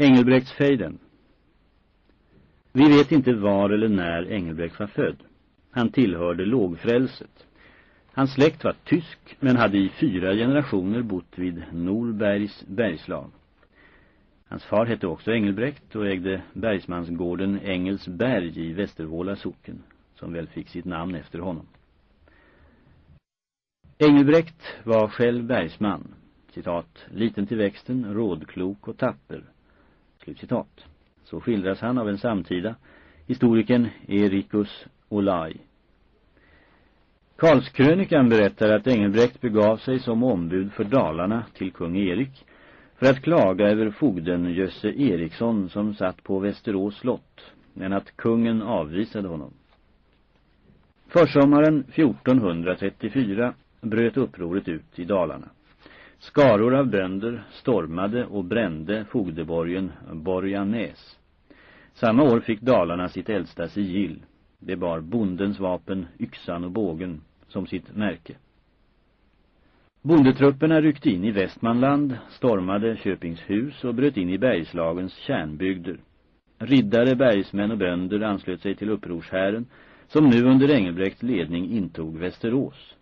Engelbrektsfejden Vi vet inte var eller när Engelbrekt var född. Han tillhörde lågfrälset. Hans släkt var tysk men hade i fyra generationer bott vid Norbergs bergslag. Hans far hette också Engelbrekt och ägde bergsmansgården Engelsberg i Västervåla socken, som väl fick sitt namn efter honom. Engelbrekt var själv bergsman, citat, liten till växten, rådklok och tapper, slutcitat. Så skildras han av en samtida, historikern Erikus Olai. Karlskrönikan berättar att Engelbrekt begav sig som ombud för Dalarna till kung Erik för att klaga över fogden Jösse Eriksson som satt på Västerås slott, men att kungen avvisade honom. Försommaren 1434 bröt upproret ut i Dalarna. Skaror av bönder stormade och brände fogdeborgen Borganäs. Samma år fick Dalarna sitt äldsta sigill. Det bar bondens vapen, yxan och bågen som sitt märke. Bondetrupperna ryckte in i Västmanland, stormade Köpingshus och bröt in i Bergslagens kärnbygder. Riddare, bergsmän och bönder anslöt sig till upprorshären som nu under Engelbrekts ledning intog Västerås.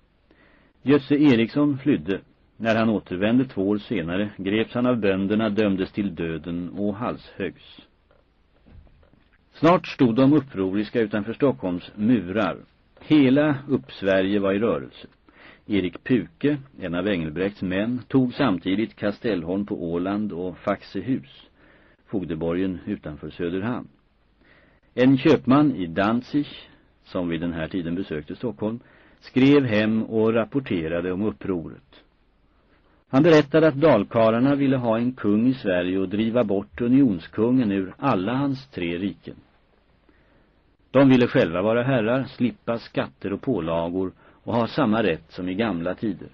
Jösse Eriksson flydde. När han återvände två år senare greps han av bönderna, dömdes till döden och halshögs. Snart stod de upproriska utanför Stockholms murar. Hela Uppsverige var i rörelse. Erik Puke, en av Engelbrekts män, tog samtidigt Kastellholm på Åland och Faxehus, fogdeborgen utanför Söderhamn. En köpman i Danzig, som vid den här tiden besökte Stockholm, skrev hem och rapporterade om upproret. Han berättade att dalkarlarna ville ha en kung i Sverige och driva bort unionskungen ur alla hans tre riken. De ville själva vara herrar, slippa skatter och pålagor och ha samma rätt som i gamla tider.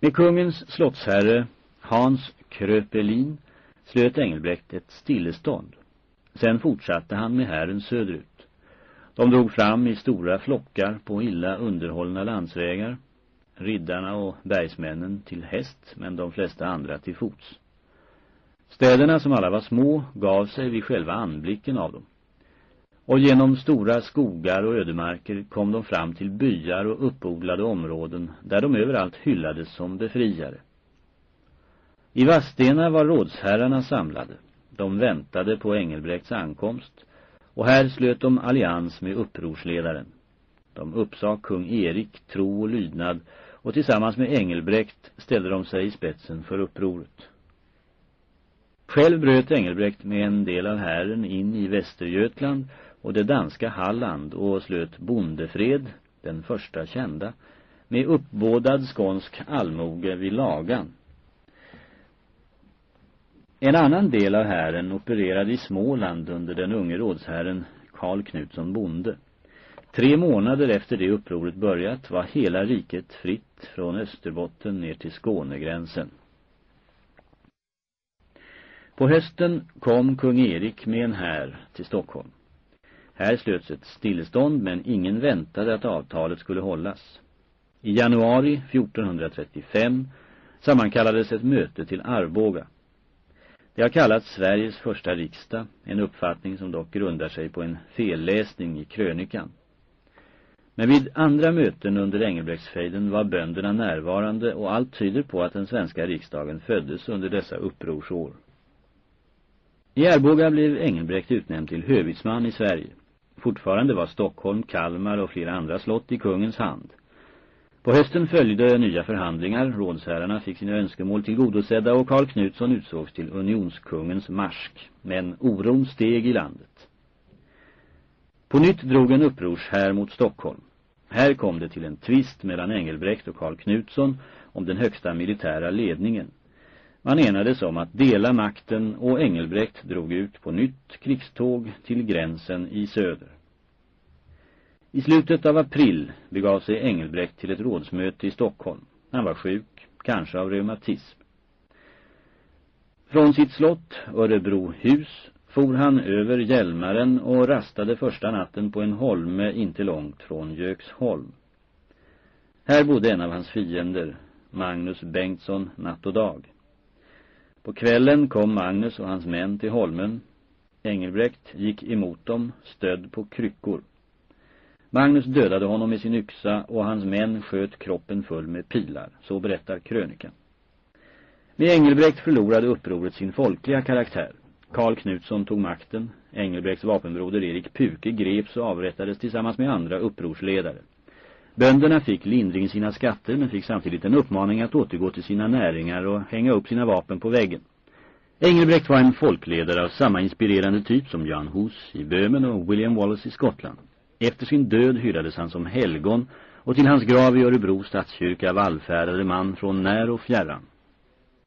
Med kungens slottsherre Hans Kröpelin slöt Engelbrekt ett stillestånd. Sen fortsatte han med hären söderut. De drog fram i stora flockar på illa underhållna landsvägar. Riddarna och bergsmännen till häst, men de flesta andra till fots. Städerna som alla var små gav sig vid själva anblicken av dem. Och genom stora skogar och ödemarker kom de fram till byar och uppodlade områden där de överallt hyllades som befriare. I Vastena var rådsherrarna samlade. De väntade på Engelbrekts ankomst och här slöt de allians med upprorsledaren. De uppsade kung Erik tro och lydnad och tillsammans med Engelbrekt ställde de sig i spetsen för upproret. Själv bröt Engelbrekt med en del av hären in i Västergötland och det danska Halland och slöt bondefred, den första kända, med uppbådad skånsk allmoge vid Lagan. En annan del av hären opererade i Småland under den unge rådsherren Karl Knutsson Bonde. Tre månader efter det upproret börjat var hela riket fritt från Österbotten ner till Skånegränsen. På hösten kom kung Erik med en här till Stockholm. Här slöts ett stillestånd men ingen väntade att avtalet skulle hållas. I januari 1435 sammankallades ett möte till Arboga. Det har kallats Sveriges första riksdag, en uppfattning som dock grundar sig på en felläsning i krönikan. Men vid andra möten under Engelbrektsfejden var bönderna närvarande och allt tyder på att den svenska riksdagen föddes under dessa upprorsår. I Arboga blev Engelbrekt utnämnd till hövitsman i Sverige. Fortfarande var Stockholm, Kalmar och flera andra slott i kungens hand. På hösten följde nya förhandlingar, rådsherrarna fick sina önskemål tillgodosedda och Karl Knutsson utsågs till unionskungens marsk. Men oron steg i landet. På nytt drog en upprorshär mot Stockholm. Här kom det till en tvist mellan Engelbrekt och Karl Knutsson om den högsta militära ledningen. Man enades om att dela makten och Engelbrekt drog ut på nytt krigståg till gränsen i söder. I slutet av april begav sig Engelbrekt till ett rådsmöte i Stockholm. Han var sjuk, kanske av reumatism. Från sitt slott, Örebrohus, for han över Hjälmaren och rastade första natten på en holme inte långt från Göksholm. Här bodde en av hans fiender, Magnus Bengtsson, natt och dag. På kvällen kom Magnus och hans män till Holmen. Engelbrekt gick emot dem, stödd på kryckor. Magnus dödade honom med sin yxa och hans män sköt kroppen full med pilar, så berättar krönikan. Med Engelbrekt förlorade upproret sin folkliga karaktär. Karl Knutsson tog makten. Engelbrekts vapenbroder Erik Puke greps och avrättades tillsammans med andra upprorsledare. Bönderna fick lindring sina skatter men fick samtidigt en uppmaning att återgå till sina näringar och hänga upp sina vapen på väggen. Engelbrekt var en folkledare av samma inspirerande typ som Jan Hus i Böhmen och William Wallace i Skottland. Efter sin död hyllades han som helgon och till hans grav i Örebro stadskyrka vallfärdade man från när och fjärran.